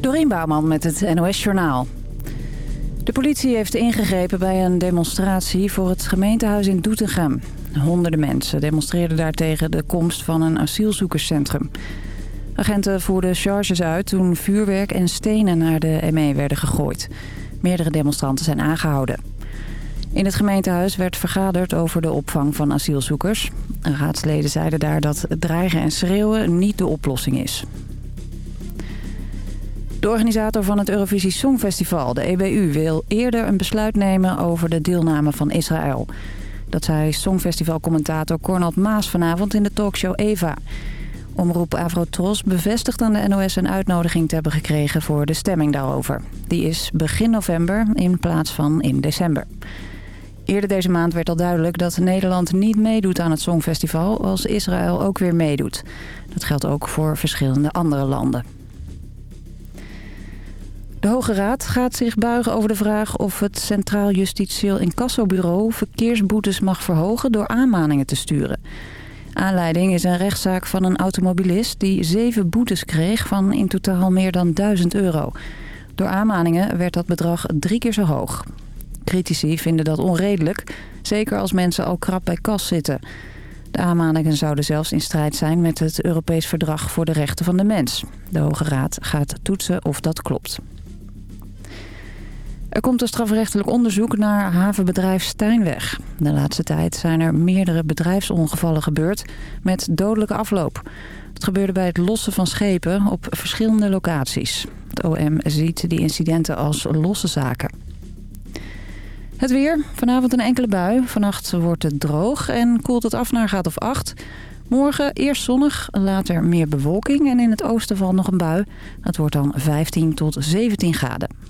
Dorien Bouwman met het NOS Journaal. De politie heeft ingegrepen bij een demonstratie voor het gemeentehuis in Doetinchem. Honderden mensen demonstreerden daartegen de komst van een asielzoekerscentrum. Agenten voerden charges uit toen vuurwerk en stenen naar de ME werden gegooid. Meerdere demonstranten zijn aangehouden. In het gemeentehuis werd vergaderd over de opvang van asielzoekers. Raadsleden zeiden daar dat dreigen en schreeuwen niet de oplossing is. De organisator van het Eurovisie Songfestival, de EBU, wil eerder een besluit nemen over de deelname van Israël. Dat zei Songfestivalcommentator Cornald Maas vanavond in de talkshow Eva. Omroep Avrotros bevestigt aan de NOS een uitnodiging te hebben gekregen voor de stemming daarover. Die is begin november in plaats van in december. Eerder deze maand werd al duidelijk dat Nederland niet meedoet aan het Songfestival als Israël ook weer meedoet. Dat geldt ook voor verschillende andere landen. De Hoge Raad gaat zich buigen over de vraag of het Centraal Justitieel Incassobureau verkeersboetes mag verhogen door aanmaningen te sturen. Aanleiding is een rechtszaak van een automobilist die zeven boetes kreeg van in totaal meer dan 1000 euro. Door aanmaningen werd dat bedrag drie keer zo hoog. Critici vinden dat onredelijk, zeker als mensen al krap bij kas zitten. De aanmaningen zouden zelfs in strijd zijn met het Europees Verdrag voor de Rechten van de Mens. De Hoge Raad gaat toetsen of dat klopt. Er komt een strafrechtelijk onderzoek naar havenbedrijf Stijnweg. De laatste tijd zijn er meerdere bedrijfsongevallen gebeurd met dodelijke afloop. Het gebeurde bij het lossen van schepen op verschillende locaties. Het OM ziet die incidenten als losse zaken. Het weer. Vanavond een enkele bui. Vannacht wordt het droog en koelt het af naar gaat of 8. Morgen eerst zonnig, later meer bewolking en in het oosten valt nog een bui. Het wordt dan 15 tot 17 graden.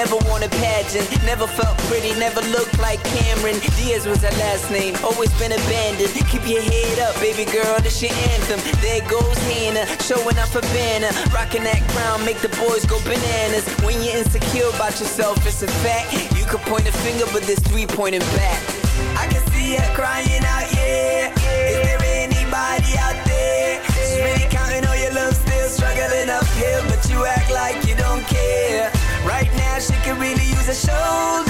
Never worn a pageant, never felt pretty, never looked like Cameron. Diaz was her last name, always been abandoned. Keep your head up, baby girl, this your anthem. There goes Hannah, showing up a banner, rocking that crown, make the boys go bananas. When you're insecure about yourself, it's a fact. You could point a finger, but there's three pointing back. I can see her crying out, a shoulder,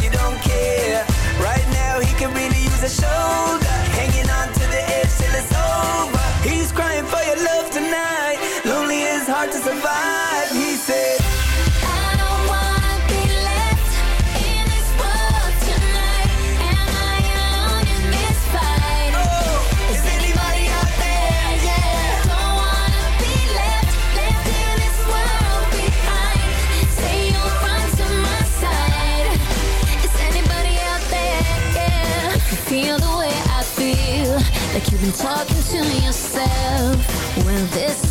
Well, this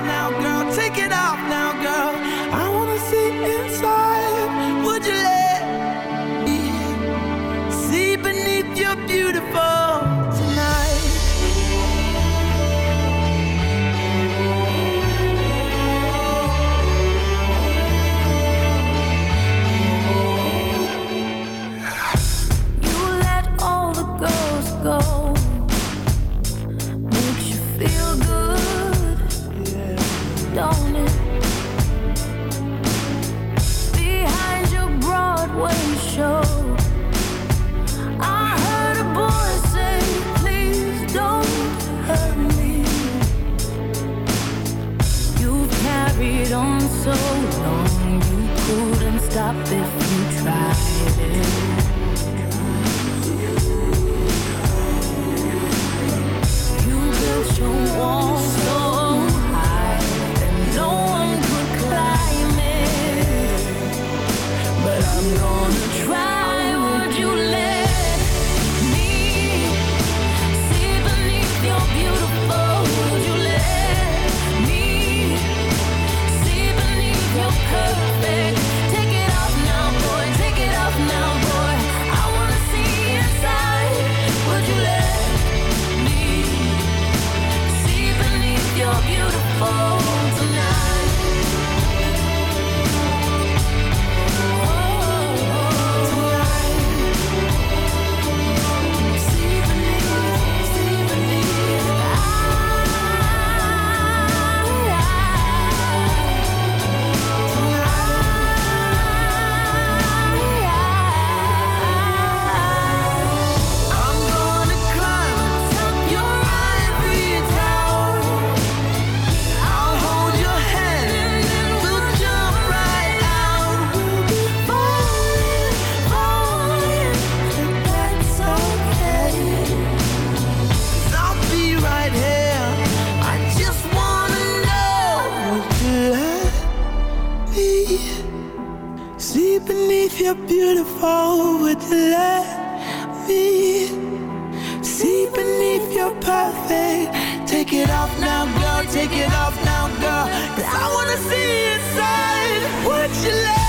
beneath your perfect? Take it off now, girl. Take it off now, girl. 'Cause I wanna see inside. Would you let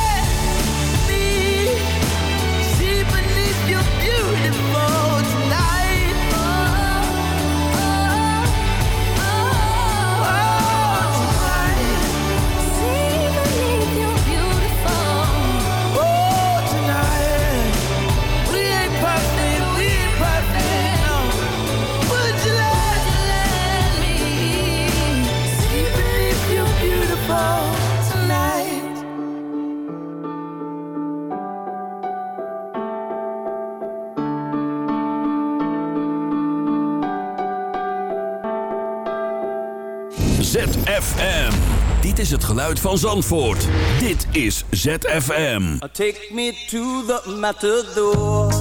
is het geluid van Zandvoort. Dit is ZFM. Take me to the matador.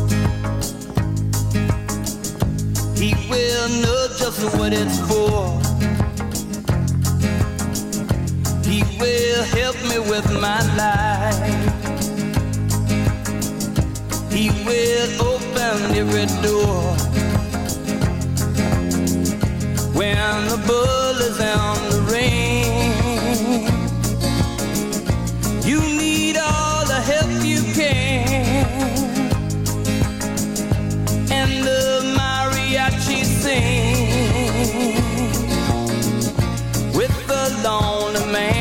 He will know just what it's for. He will help me with my life. He will open every door. When the bull is on the ring, you need all the help you can. And the mariachi with the lonely mandolin.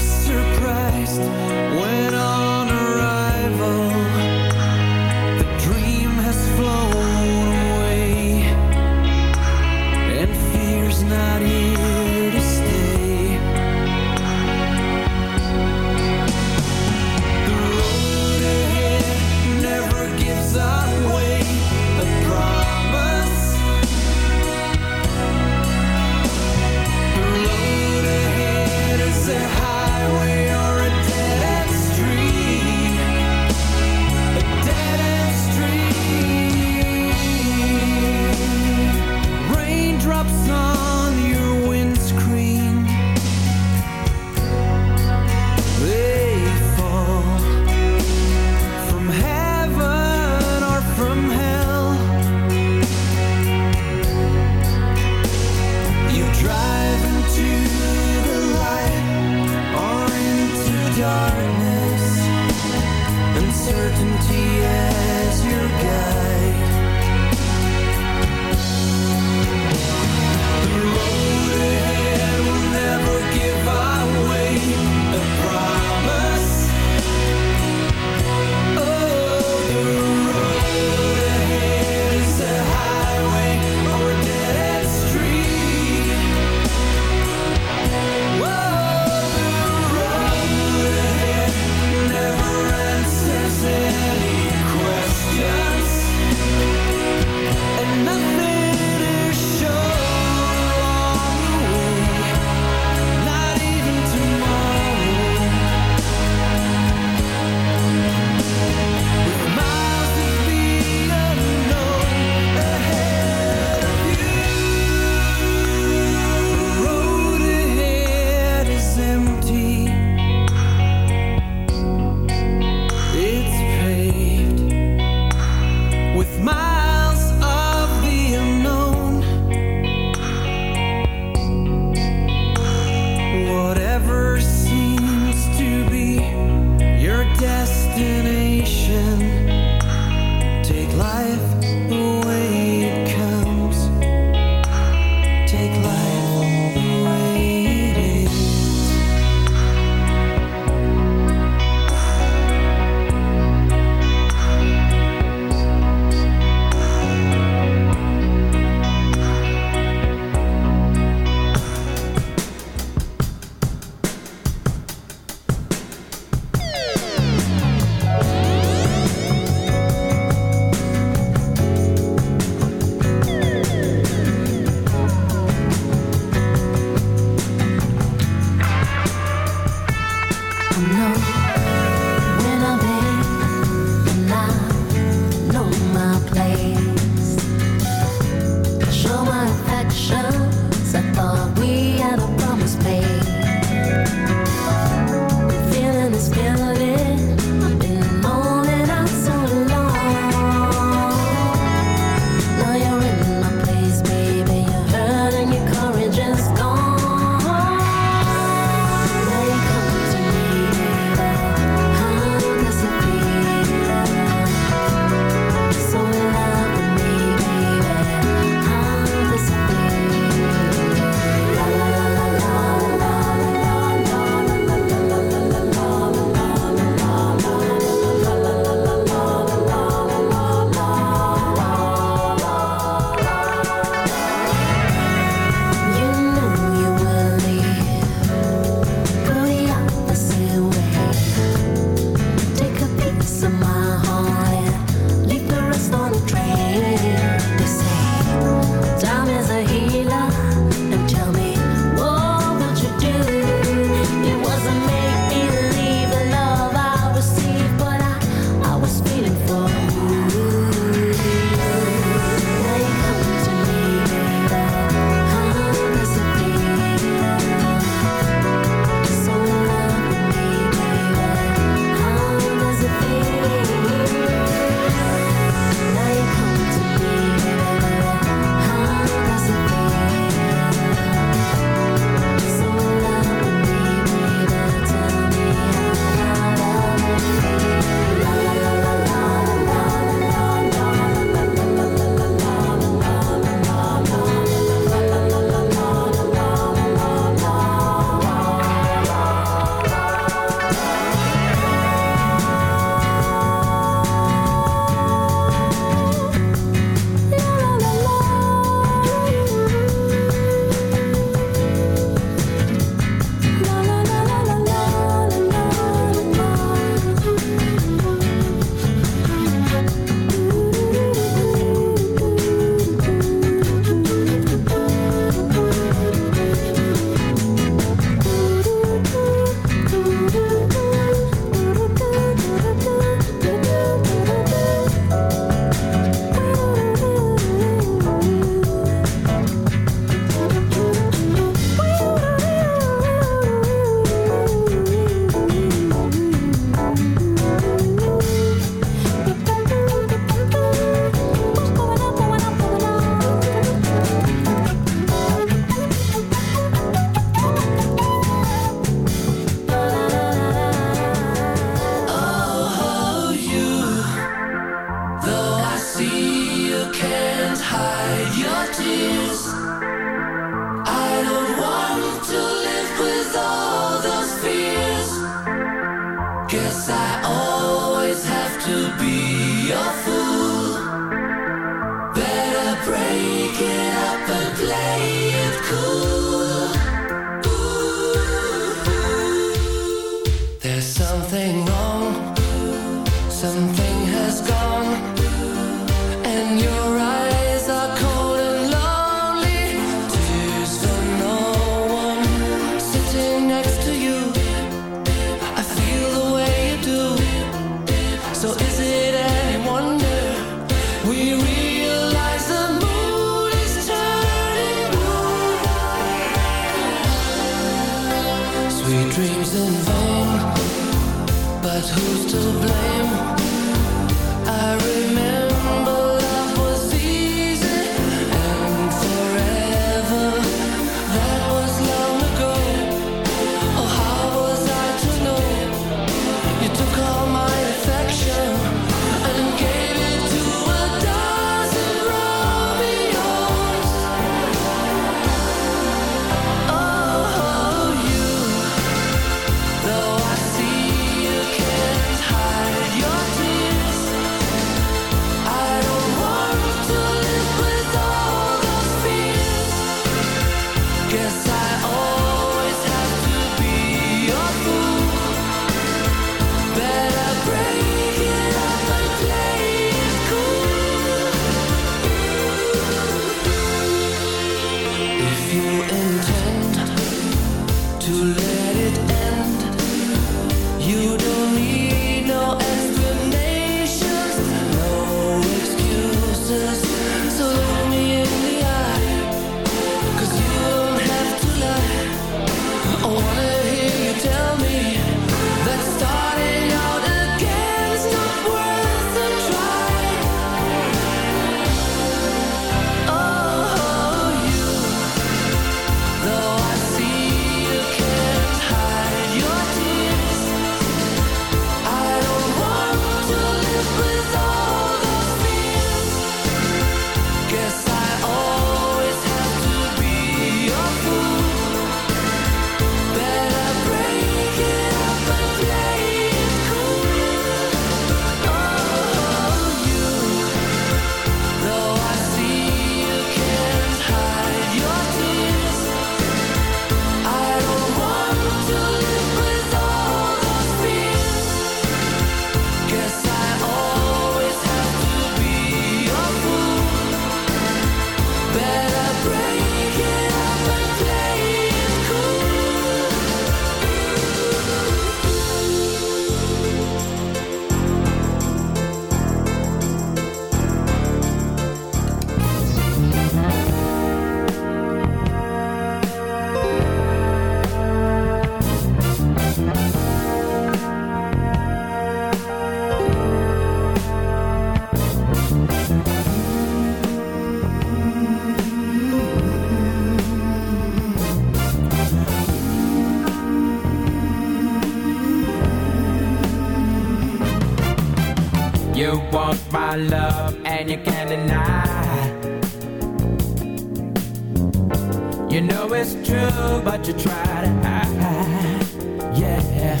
You try to hide. Yeah.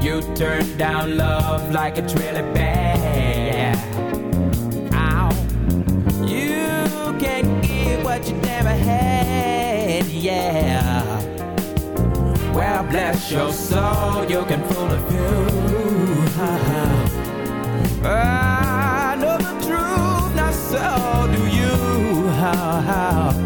You turn down love like it's really bad. Ow. You can't give what you never had. Yeah. Well, bless your soul, you can fool a few. I know the truth, not so do you. How, how.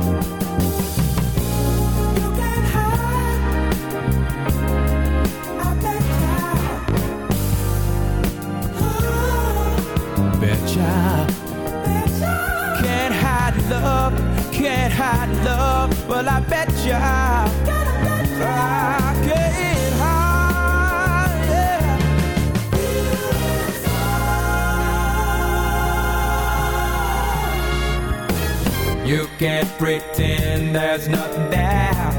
Love, can't hide love. Well, I bet ya. I can't hide. You can't pretend there's nothing there.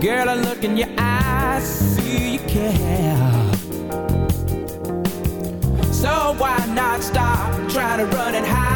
Girl, I look in your eyes, see you care. So why not stop trying to run and hide?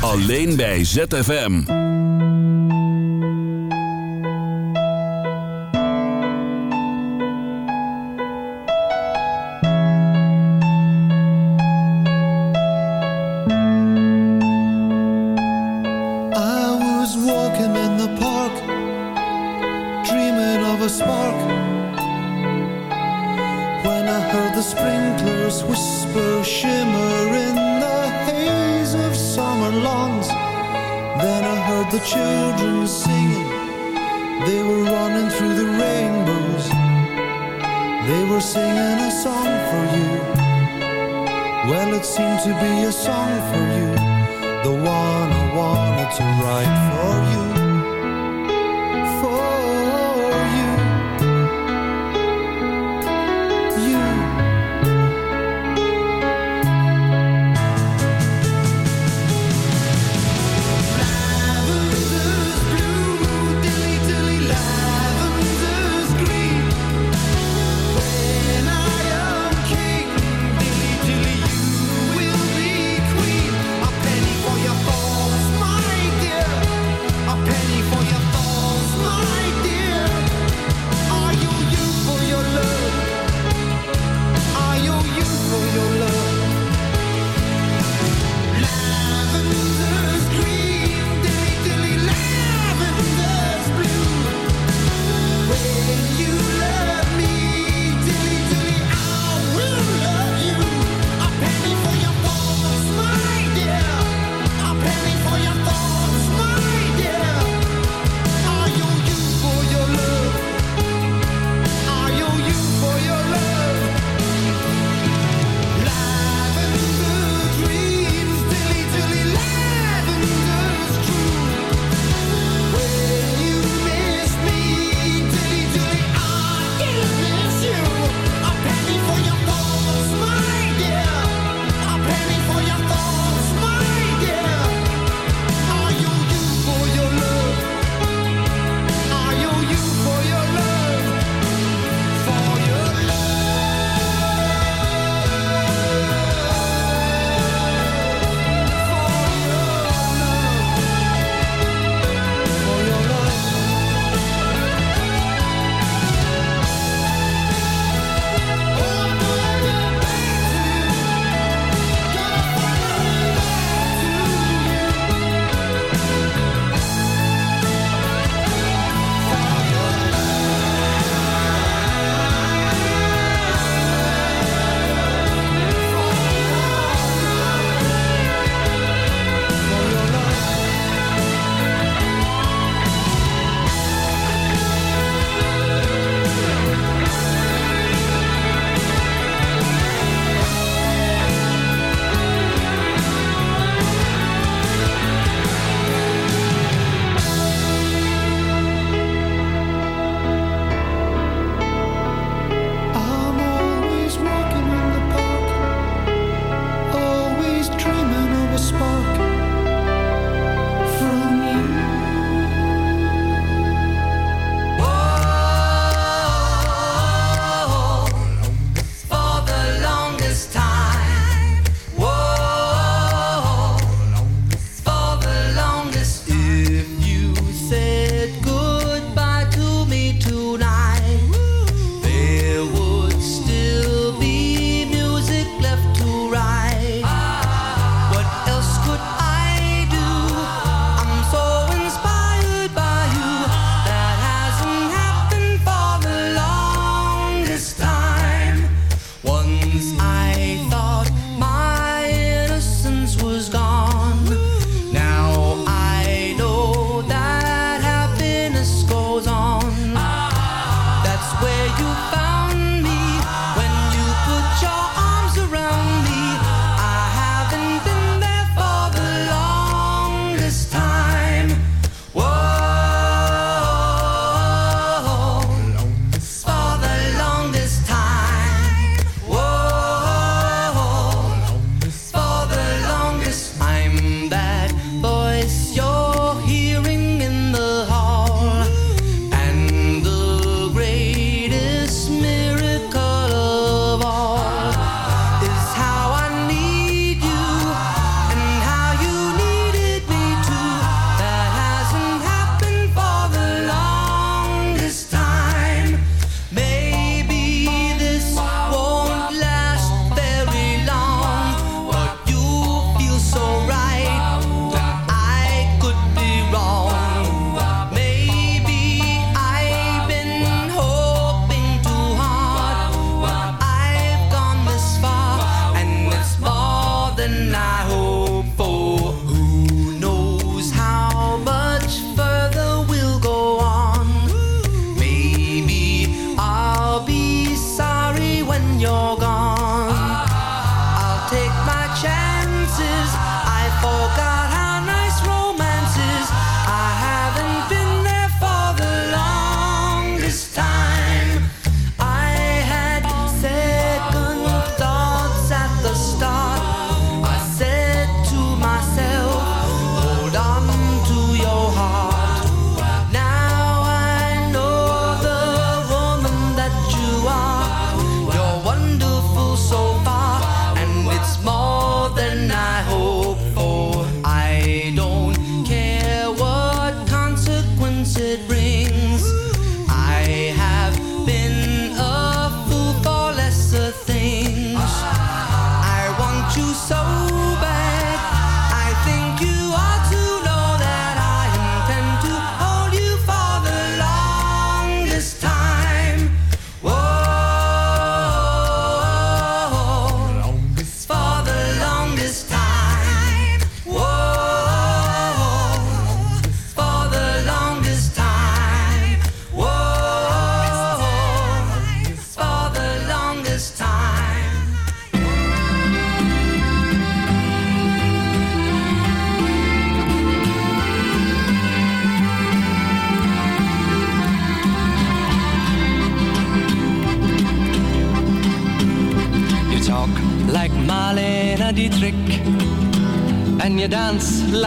Alleen bij ZFM.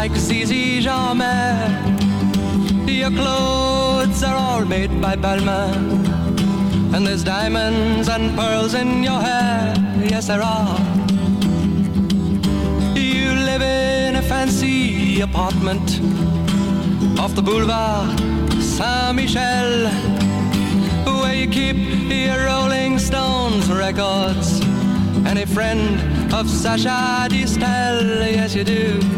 Like Zizi Jeanmaire. Your clothes are all made by Balmain, and there's diamonds and pearls in your hair. Yes, there are. You live in a fancy apartment off the boulevard Saint Michel, where you keep your Rolling Stones records and a friend of Sacha Distel. Yes, you do.